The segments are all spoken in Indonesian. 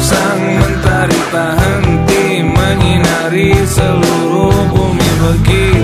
sang mentari tak henti menyinari seluruh bumi begitu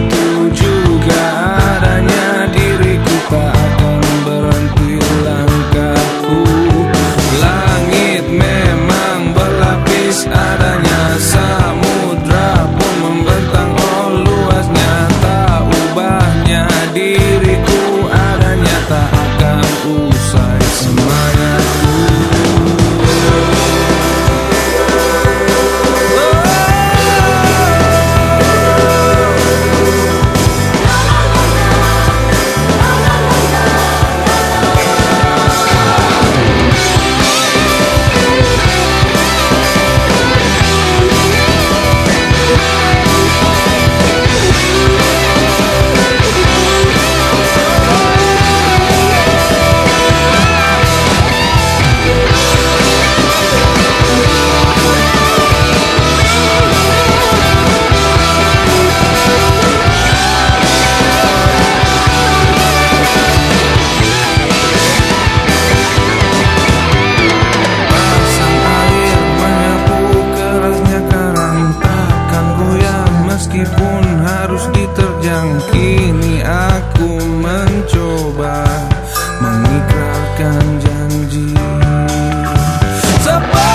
meskipun harus diterjang Kini aku mencoba mengikrarkan janji. Sebab